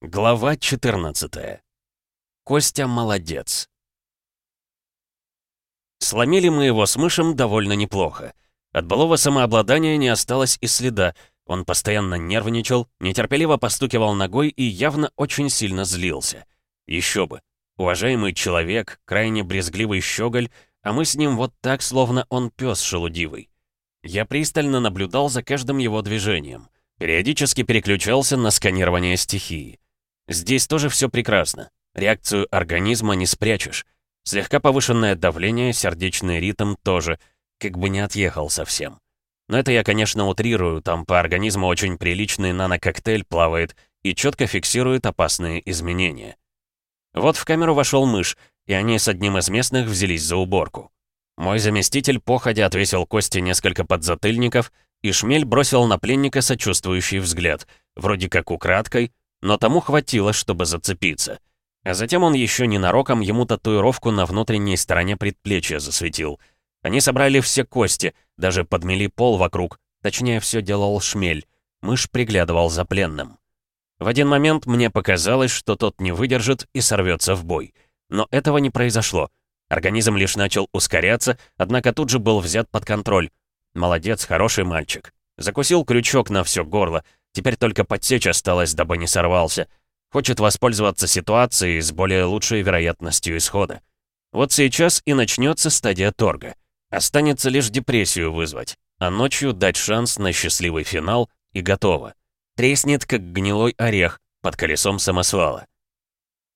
Глава 14. Костя молодец. Сломили мы его с мышем довольно неплохо. От былого самообладания не осталось и следа. Он постоянно нервничал, нетерпеливо постукивал ногой и явно очень сильно злился. Еще бы. Уважаемый человек, крайне брезгливый щеголь, а мы с ним вот так, словно он пес шелудивый. Я пристально наблюдал за каждым его движением. Периодически переключался на сканирование стихии. Здесь тоже все прекрасно. Реакцию организма не спрячешь. Слегка повышенное давление, сердечный ритм тоже. Как бы не отъехал совсем. Но это я, конечно, утрирую, там по организму очень приличный нанококтейль плавает и четко фиксирует опасные изменения. Вот в камеру вошел мышь, и они с одним из местных взялись за уборку. Мой заместитель походя отвесил Кости несколько подзатыльников, и Шмель бросил на пленника сочувствующий взгляд, вроде как украдкой, но тому хватило, чтобы зацепиться. А затем он еще ненароком ему татуировку на внутренней стороне предплечья засветил. Они собрали все кости, даже подмели пол вокруг. Точнее, все делал шмель. Мышь приглядывал за пленным. В один момент мне показалось, что тот не выдержит и сорвется в бой. Но этого не произошло. Организм лишь начал ускоряться, однако тут же был взят под контроль. Молодец, хороший мальчик. Закусил крючок на все горло, Теперь только подсечь осталось, дабы не сорвался. Хочет воспользоваться ситуацией с более лучшей вероятностью исхода. Вот сейчас и начнется стадия торга. Останется лишь депрессию вызвать, а ночью дать шанс на счастливый финал и готово. Треснет, как гнилой орех под колесом самосвала.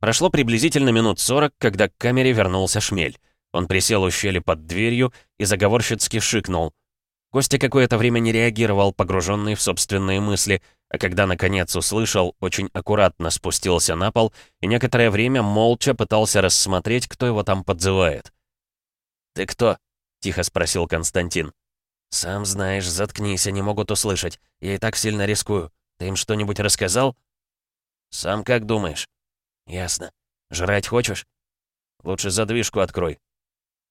Прошло приблизительно минут сорок, когда к камере вернулся шмель. Он присел у щели под дверью и заговорщицки шикнул. Костя какое-то время не реагировал, погруженный в собственные мысли, а когда наконец услышал, очень аккуратно спустился на пол и некоторое время молча пытался рассмотреть, кто его там подзывает. «Ты кто?» — тихо спросил Константин. «Сам знаешь, заткнись, они могут услышать. Я и так сильно рискую. Ты им что-нибудь рассказал?» «Сам как думаешь?» «Ясно. Жрать хочешь?» «Лучше задвижку открой».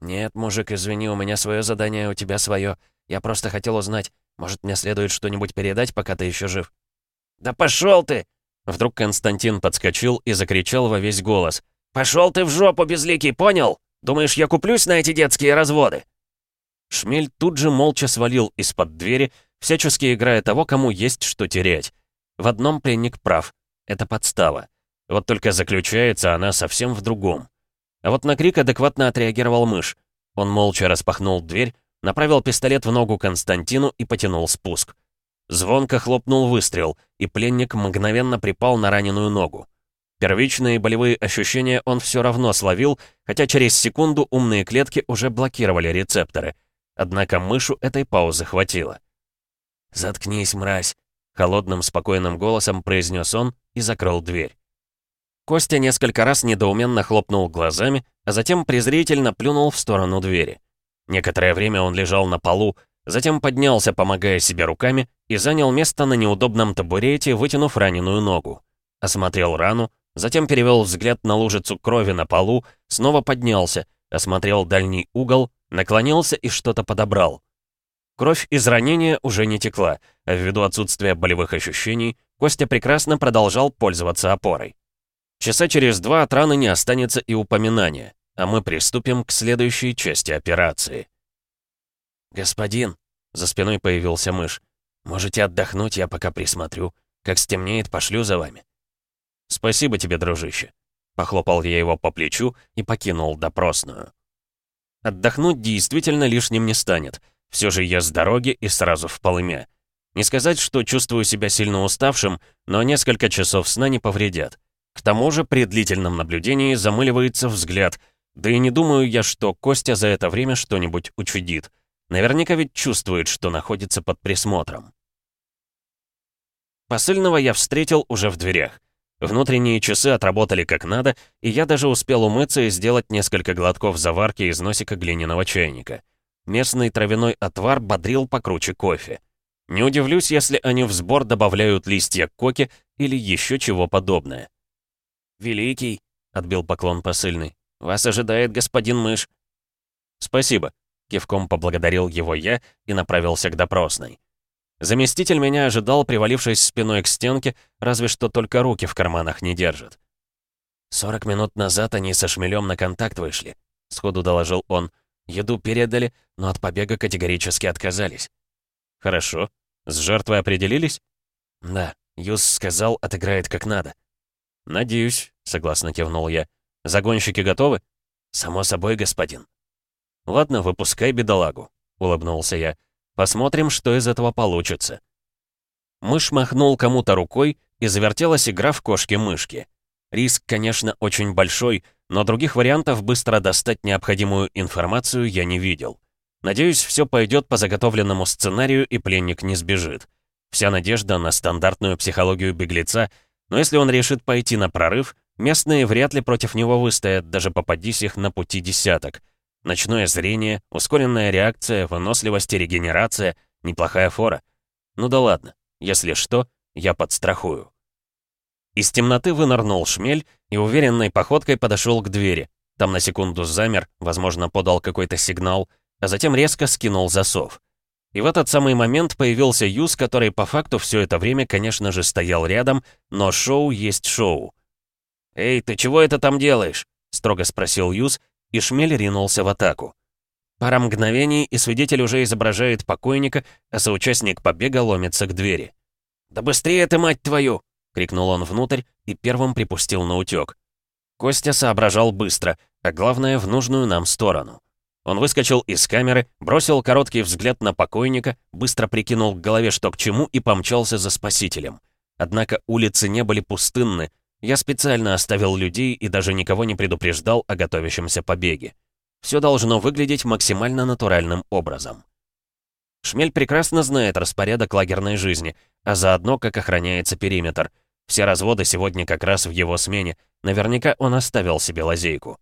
«Нет, мужик, извини, у меня свое задание, у тебя свое. Я просто хотел узнать, может, мне следует что-нибудь передать, пока ты еще жив?» «Да пошел ты!» Вдруг Константин подскочил и закричал во весь голос. «Пошел ты в жопу, безликий, понял? Думаешь, я куплюсь на эти детские разводы?» Шмель тут же молча свалил из-под двери, всячески играя того, кому есть что терять. В одном пленник прав. Это подстава. Вот только заключается она совсем в другом. А вот на крик адекватно отреагировал мышь. Он молча распахнул дверь, направил пистолет в ногу Константину и потянул спуск. Звонко хлопнул выстрел, и пленник мгновенно припал на раненую ногу. Первичные болевые ощущения он все равно словил, хотя через секунду умные клетки уже блокировали рецепторы. Однако мышу этой паузы хватило. «Заткнись, мразь!» — холодным, спокойным голосом произнес он и закрыл дверь. Костя несколько раз недоуменно хлопнул глазами, а затем презрительно плюнул в сторону двери. Некоторое время он лежал на полу, затем поднялся, помогая себе руками, и занял место на неудобном табурете, вытянув раненую ногу. Осмотрел рану, затем перевел взгляд на лужицу крови на полу, снова поднялся, осмотрел дальний угол, наклонился и что-то подобрал. Кровь из ранения уже не текла, а ввиду отсутствия болевых ощущений, Костя прекрасно продолжал пользоваться опорой. Часа через два от раны не останется и упоминания а мы приступим к следующей части операции. «Господин», — за спиной появился мышь, — «можете отдохнуть, я пока присмотрю. Как стемнеет, пошлю за вами». «Спасибо тебе, дружище». Похлопал я его по плечу и покинул допросную. Отдохнуть действительно лишним не станет. Все же я с дороги и сразу в полымя. Не сказать, что чувствую себя сильно уставшим, но несколько часов сна не повредят. К тому же при длительном наблюдении замыливается взгляд, да и не думаю я, что Костя за это время что-нибудь учудит. Наверняка ведь чувствует, что находится под присмотром. Посыльного я встретил уже в дверях. Внутренние часы отработали как надо, и я даже успел умыться и сделать несколько глотков заварки из носика глиняного чайника. Местный травяной отвар бодрил покруче кофе. Не удивлюсь, если они в сбор добавляют листья коки или еще чего подобное. «Великий», — отбил поклон посыльный, вас ожидает господин мышь». «Спасибо», — кивком поблагодарил его я и направился к допросной. Заместитель меня ожидал, привалившись спиной к стенке, разве что только руки в карманах не держит. «Сорок минут назад они со шмелем на контакт вышли», — сходу доложил он. «Еду передали, но от побега категорически отказались». «Хорошо. С жертвой определились?» «Да. Юс сказал, отыграет как надо». «Надеюсь», — согласно кивнул я. «Загонщики готовы?» «Само собой, господин». «Ладно, выпускай бедолагу», — улыбнулся я. «Посмотрим, что из этого получится». Мышь махнул кому-то рукой, и завертелась игра в кошки-мышки. Риск, конечно, очень большой, но других вариантов быстро достать необходимую информацию я не видел. Надеюсь, все пойдет по заготовленному сценарию и пленник не сбежит. Вся надежда на стандартную психологию беглеца, но если он решит пойти на прорыв, местные вряд ли против него выстоят, даже попадись их на пути десяток. Ночное зрение, ускоренная реакция, выносливость и регенерация — неплохая фора. Ну да ладно, если что, я подстрахую. Из темноты вынырнул шмель и уверенной походкой подошел к двери. Там на секунду замер, возможно, подал какой-то сигнал, а затем резко скинул засов. И в этот самый момент появился Юз, который по факту все это время, конечно же, стоял рядом, но шоу есть шоу. «Эй, ты чего это там делаешь?» — строго спросил Юз, и Шмель ринулся в атаку. Пара мгновений, и свидетель уже изображает покойника, а соучастник побега ломится к двери. «Да быстрее ты, мать твою!» — крикнул он внутрь и первым припустил на утёк. Костя соображал быстро, а главное, в нужную нам сторону. Он выскочил из камеры, бросил короткий взгляд на покойника, быстро прикинул к голове, что к чему, и помчался за спасителем. Однако улицы не были пустынны. Я специально оставил людей и даже никого не предупреждал о готовящемся побеге. Все должно выглядеть максимально натуральным образом. Шмель прекрасно знает распорядок лагерной жизни, а заодно, как охраняется периметр. Все разводы сегодня как раз в его смене. Наверняка он оставил себе лазейку.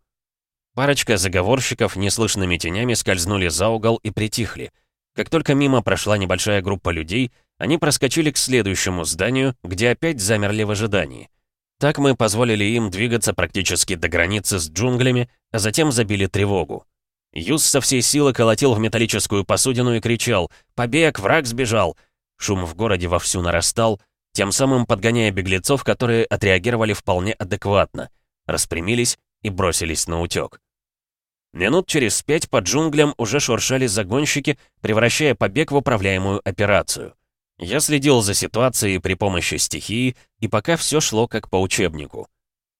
Парочка заговорщиков неслышными тенями скользнули за угол и притихли. Как только мимо прошла небольшая группа людей, они проскочили к следующему зданию, где опять замерли в ожидании. Так мы позволили им двигаться практически до границы с джунглями, а затем забили тревогу. Юс со всей силы колотил в металлическую посудину и кричал «Побег! Враг сбежал!». Шум в городе вовсю нарастал, тем самым подгоняя беглецов, которые отреагировали вполне адекватно, распрямились и бросились на утёк. Минут через пять по джунглям уже шуршали загонщики, превращая побег в управляемую операцию. Я следил за ситуацией при помощи стихии, и пока все шло как по учебнику.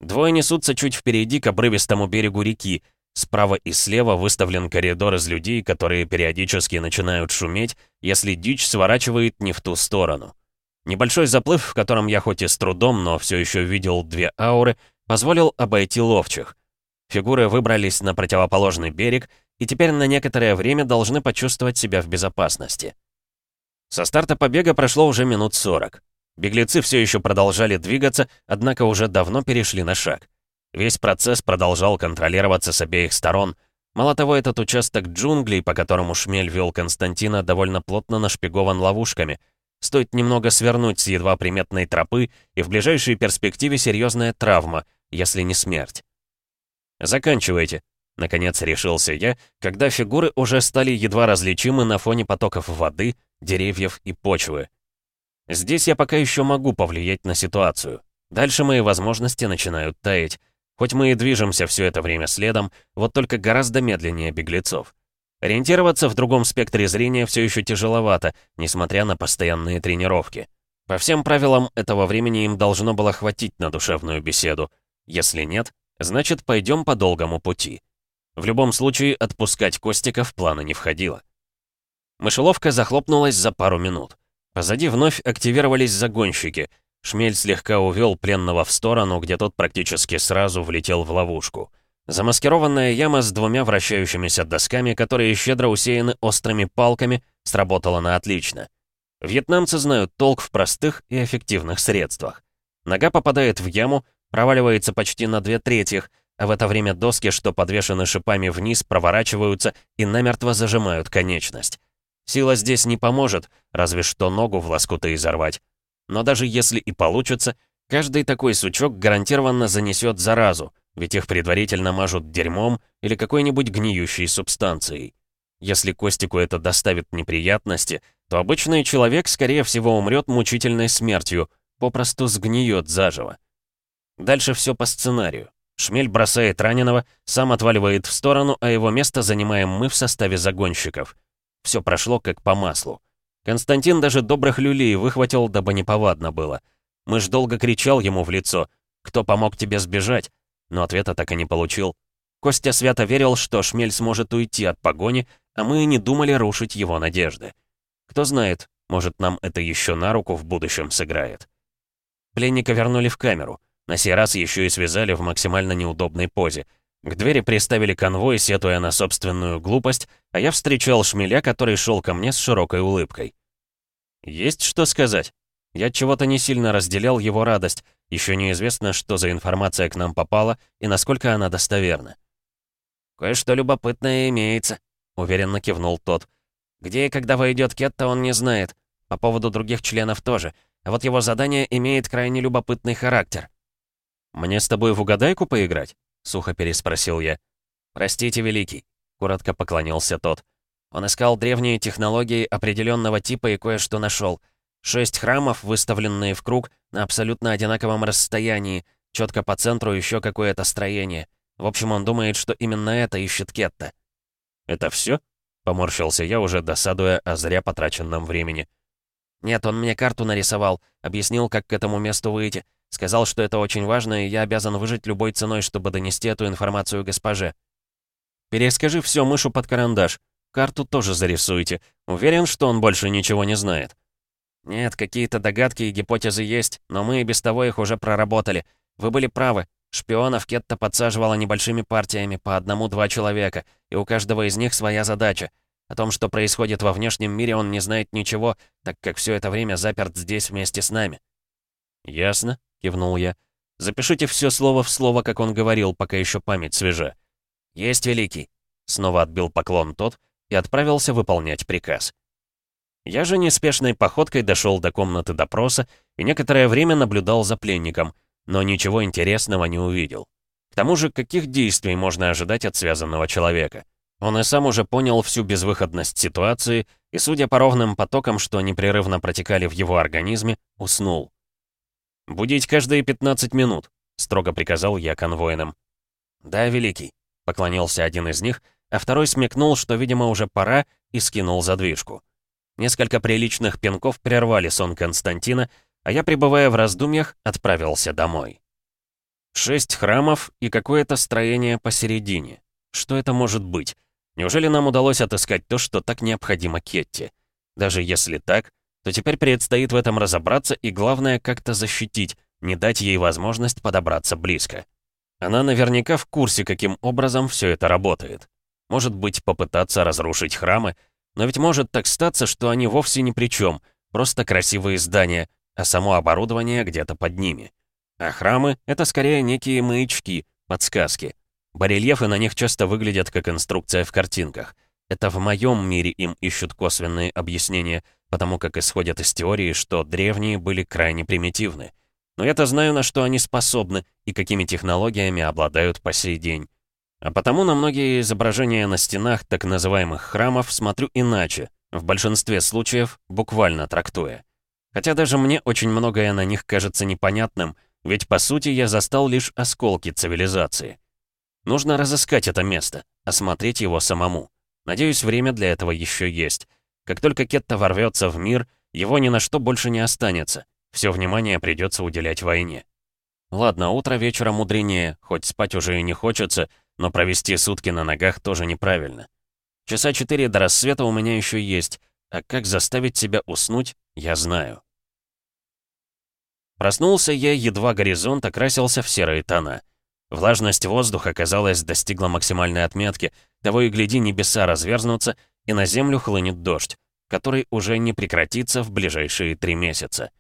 Двое несутся чуть впереди к обрывистому берегу реки, Справа и слева выставлен коридор из людей, которые периодически начинают шуметь, если дичь сворачивает не в ту сторону. Небольшой заплыв, в котором я хоть и с трудом, но все еще видел две ауры, позволил обойти ловчих. Фигуры выбрались на противоположный берег и теперь на некоторое время должны почувствовать себя в безопасности. Со старта побега прошло уже минут сорок. Беглецы все еще продолжали двигаться, однако уже давно перешли на шаг. Весь процесс продолжал контролироваться с обеих сторон. Мало того, этот участок джунглей, по которому Шмель вел Константина, довольно плотно нашпигован ловушками. Стоит немного свернуть с едва приметной тропы, и в ближайшей перспективе серьезная травма, если не смерть. «Заканчивайте», — наконец решился я, когда фигуры уже стали едва различимы на фоне потоков воды, деревьев и почвы. Здесь я пока еще могу повлиять на ситуацию. Дальше мои возможности начинают таять. Хоть мы и движемся все это время следом, вот только гораздо медленнее беглецов. Ориентироваться в другом спектре зрения все еще тяжеловато, несмотря на постоянные тренировки. По всем правилам этого времени им должно было хватить на душевную беседу. Если нет, значит пойдем по долгому пути. В любом случае, отпускать Костика в планы не входило. Мышеловка захлопнулась за пару минут. Позади вновь активировались загонщики — Шмель слегка увел пленного в сторону, где тот практически сразу влетел в ловушку. Замаскированная яма с двумя вращающимися досками, которые щедро усеяны острыми палками, сработала на отлично. Вьетнамцы знают толк в простых и эффективных средствах. Нога попадает в яму, проваливается почти на две трети, а в это время доски, что подвешены шипами вниз, проворачиваются и намертво зажимают конечность. Сила здесь не поможет, разве что ногу в лоскуты изорвать. Но даже если и получится, каждый такой сучок гарантированно занесет заразу, ведь их предварительно мажут дерьмом или какой-нибудь гниющей субстанцией. Если Костику это доставит неприятности, то обычный человек, скорее всего, умрет мучительной смертью, попросту сгниет заживо. Дальше все по сценарию. Шмель бросает раненого, сам отваливает в сторону, а его место занимаем мы в составе загонщиков. Все прошло как по маслу. Константин даже добрых люлей выхватил, дабы неповадно было. Мышь долго кричал ему в лицо «Кто помог тебе сбежать?» Но ответа так и не получил. Костя свято верил, что Шмель сможет уйти от погони, а мы не думали рушить его надежды. Кто знает, может, нам это еще на руку в будущем сыграет. Пленника вернули в камеру. На сей раз еще и связали в максимально неудобной позе. К двери приставили конвой, сетуя на собственную глупость, а я встречал шмеля, который шел ко мне с широкой улыбкой. Есть что сказать? Я чего-то не сильно разделял его радость. Еще неизвестно, что за информация к нам попала и насколько она достоверна. «Кое-что любопытное имеется», — уверенно кивнул тот. «Где и когда войдет Кетта, он не знает. По поводу других членов тоже. А вот его задание имеет крайне любопытный характер. «Мне с тобой в угадайку поиграть?» — сухо переспросил я. «Простите, Великий», — коротко поклонился тот. Он искал древние технологии определенного типа и кое-что нашел. Шесть храмов, выставленные в круг, на абсолютно одинаковом расстоянии, четко по центру еще какое-то строение. В общем, он думает, что именно это ищет Кетта. «Это все? поморщился я, уже досадуя о зря потраченном времени. «Нет, он мне карту нарисовал, объяснил, как к этому месту выйти. Сказал, что это очень важно, и я обязан выжить любой ценой, чтобы донести эту информацию госпоже. Перескажи все мышу под карандаш. Карту тоже зарисуйте. Уверен, что он больше ничего не знает. Нет, какие-то догадки и гипотезы есть, но мы и без того их уже проработали. Вы были правы. Шпионов Кетта подсаживала небольшими партиями, по одному-два человека, и у каждого из них своя задача. О том, что происходит во внешнем мире, он не знает ничего, так как все это время заперт здесь вместе с нами. «Ясно», — кивнул я. «Запишите все слово в слово, как он говорил, пока еще память свежа». «Есть, Великий», — снова отбил поклон тот и отправился выполнять приказ. Я же неспешной походкой дошел до комнаты допроса и некоторое время наблюдал за пленником, но ничего интересного не увидел. К тому же, каких действий можно ожидать от связанного человека? Он и сам уже понял всю безвыходность ситуации и, судя по ровным потокам, что непрерывно протекали в его организме, уснул. «Будить каждые 15 минут», — строго приказал я конвоинам. «Да, Великий», — поклонился один из них, а второй смекнул, что, видимо, уже пора, и скинул задвижку. Несколько приличных пинков прервали сон Константина, а я, пребывая в раздумьях, отправился домой. Шесть храмов и какое-то строение посередине. Что это может быть? Неужели нам удалось отыскать то, что так необходимо Кетти? Даже если так, то теперь предстоит в этом разобраться и, главное, как-то защитить, не дать ей возможность подобраться близко. Она наверняка в курсе, каким образом все это работает. Может быть, попытаться разрушить храмы, но ведь может так статься, что они вовсе ни при чем, просто красивые здания, а само оборудование где-то под ними. А храмы — это скорее некие маячки, подсказки. Барельефы на них часто выглядят как инструкция в картинках. Это в моем мире им ищут косвенные объяснения — потому как исходят из теории, что древние были крайне примитивны. Но я-то знаю, на что они способны и какими технологиями обладают по сей день. А потому на многие изображения на стенах так называемых храмов смотрю иначе, в большинстве случаев буквально трактуя. Хотя даже мне очень многое на них кажется непонятным, ведь по сути я застал лишь осколки цивилизации. Нужно разыскать это место, осмотреть его самому. Надеюсь, время для этого еще есть. Как только Кетта ворвется в мир, его ни на что больше не останется. Все внимание придется уделять войне. Ладно, утро вечера мудренее, хоть спать уже и не хочется, но провести сутки на ногах тоже неправильно. Часа четыре до рассвета у меня еще есть, а как заставить себя уснуть, я знаю. Проснулся я, едва горизонт окрасился в серые тона. Влажность воздуха, казалось, достигла максимальной отметки, того и гляди, небеса разверзнутся, и на землю хлынет дождь, который уже не прекратится в ближайшие три месяца.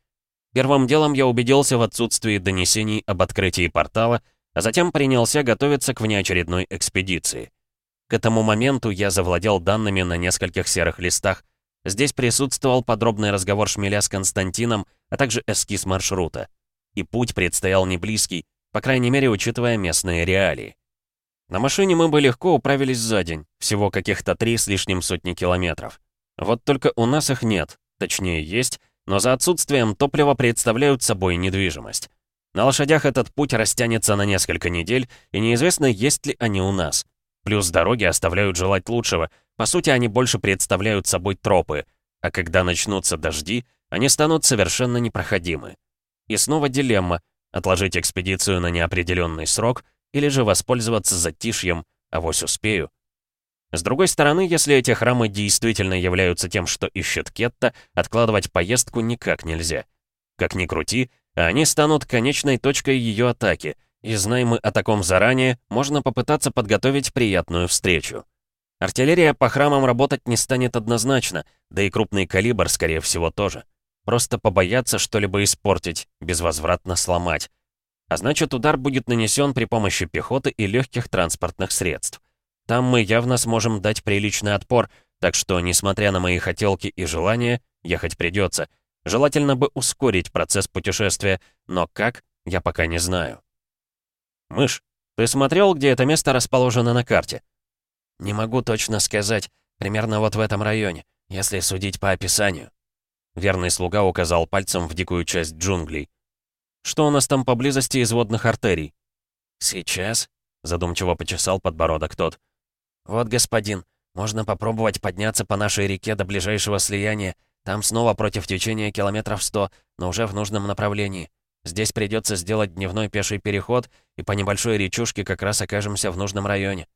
Первым делом я убедился в отсутствии донесений об открытии портала, а затем принялся готовиться к внеочередной экспедиции. К этому моменту я завладел данными на нескольких серых листах. Здесь присутствовал подробный разговор Шмеля с Константином, а также эскиз маршрута. И путь предстоял не близкий, по крайней мере, учитывая местные реалии. На машине мы бы легко управились за день, всего каких-то три с лишним сотни километров. Вот только у нас их нет, точнее есть, но за отсутствием топлива представляют собой недвижимость. На лошадях этот путь растянется на несколько недель, и неизвестно, есть ли они у нас. Плюс дороги оставляют желать лучшего. По сути, они больше представляют собой тропы. А когда начнутся дожди, они станут совершенно непроходимы. И снова дилемма — отложить экспедицию на неопределенный срок или же воспользоваться затишьем, авось успею. С другой стороны, если эти храмы действительно являются тем, что ищет Кетта, откладывать поездку никак нельзя. Как ни крути, они станут конечной точкой ее атаки, и знаем мы о таком заранее, можно попытаться подготовить приятную встречу. Артиллерия по храмам работать не станет однозначно, да и крупный калибр, скорее всего, тоже. Просто побояться что-либо испортить, безвозвратно сломать. А значит, удар будет нанесен при помощи пехоты и легких транспортных средств. Там мы явно сможем дать приличный отпор, так что, несмотря на мои хотелки и желания, ехать придется. Желательно бы ускорить процесс путешествия, но как, я пока не знаю. «Мышь, ты смотрел, где это место расположено на карте?» «Не могу точно сказать. Примерно вот в этом районе, если судить по описанию». Верный слуга указал пальцем в дикую часть джунглей. «Что у нас там поблизости из водных артерий?» «Сейчас?» — задумчиво почесал подбородок тот. «Вот, господин, можно попробовать подняться по нашей реке до ближайшего слияния. Там снова против течения километров сто, но уже в нужном направлении. Здесь придется сделать дневной пеший переход, и по небольшой речушке как раз окажемся в нужном районе».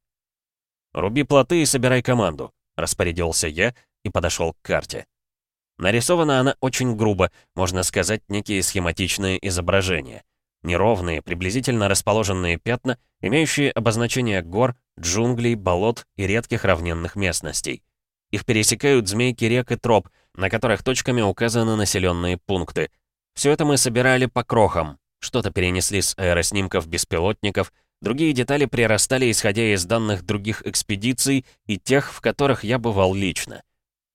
«Руби плоты и собирай команду», — распорядился я и подошел к карте. Нарисована она очень грубо, можно сказать, некие схематичные изображения. Неровные, приблизительно расположенные пятна, имеющие обозначения гор, джунглей, болот и редких равнинных местностей. Их пересекают змейки рек и троп, на которых точками указаны населенные пункты. Все это мы собирали по крохам. Что-то перенесли с аэроснимков беспилотников, другие детали прирастали, исходя из данных других экспедиций и тех, в которых я бывал лично.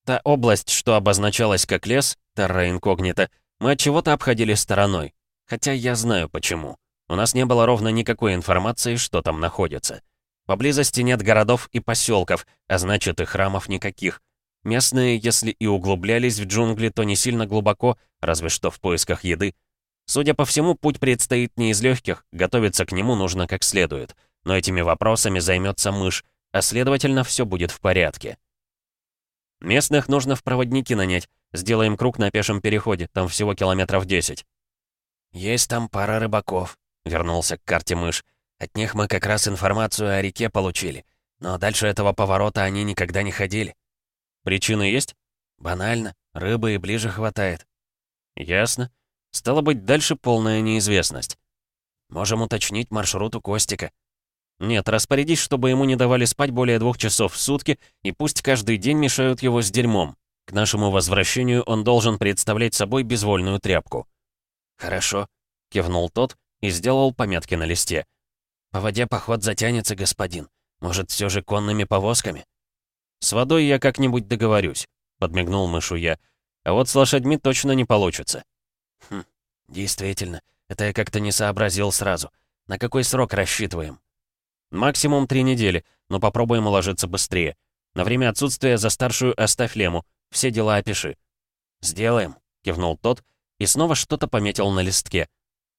Та область, что обозначалась как лес, терра инкогнита, мы от чего-то обходили стороной. Хотя я знаю почему. У нас не было ровно никакой информации, что там находится. Поблизости нет городов и поселков, а значит и храмов никаких. Местные, если и углублялись в джунгли, то не сильно глубоко, разве что в поисках еды. Судя по всему, путь предстоит не из легких, готовиться к нему нужно как следует. Но этими вопросами займется мышь, а следовательно, все будет в порядке. Местных нужно в проводники нанять. Сделаем круг на пешем переходе, там всего километров 10. «Есть там пара рыбаков», — вернулся к карте мышь. «От них мы как раз информацию о реке получили. Но дальше этого поворота они никогда не ходили». «Причины есть?» «Банально. Рыбы и ближе хватает». «Ясно. Стало быть, дальше полная неизвестность». «Можем уточнить маршрут у Костика». «Нет, распорядись, чтобы ему не давали спать более двух часов в сутки, и пусть каждый день мешают его с дерьмом. К нашему возвращению он должен представлять собой безвольную тряпку». «Хорошо», — кивнул тот и сделал пометки на листе. «По воде поход затянется, господин. Может, все же конными повозками?» «С водой я как-нибудь договорюсь», — подмигнул мышу я. «А вот с лошадьми точно не получится». «Хм, действительно, это я как-то не сообразил сразу. На какой срок рассчитываем?» «Максимум три недели, но попробуем уложиться быстрее. На время отсутствия за старшую оставь лему. Все дела опиши». «Сделаем», — кивнул тот, — и снова что-то пометил на листке.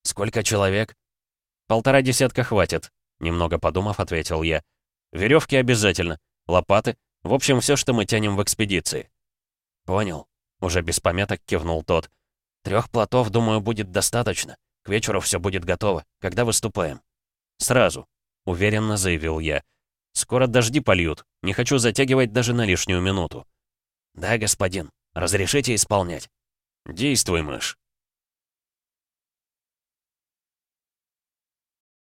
«Сколько человек?» «Полтора десятка хватит», — немного подумав, ответил я. Веревки обязательно, лопаты, в общем, все, что мы тянем в экспедиции». «Понял», — уже без пометок кивнул тот. Трех плотов, думаю, будет достаточно. К вечеру все будет готово. Когда выступаем?» «Сразу», — уверенно заявил я. «Скоро дожди польют. Не хочу затягивать даже на лишнюю минуту». «Да, господин. Разрешите исполнять?» «Действуй, мышь».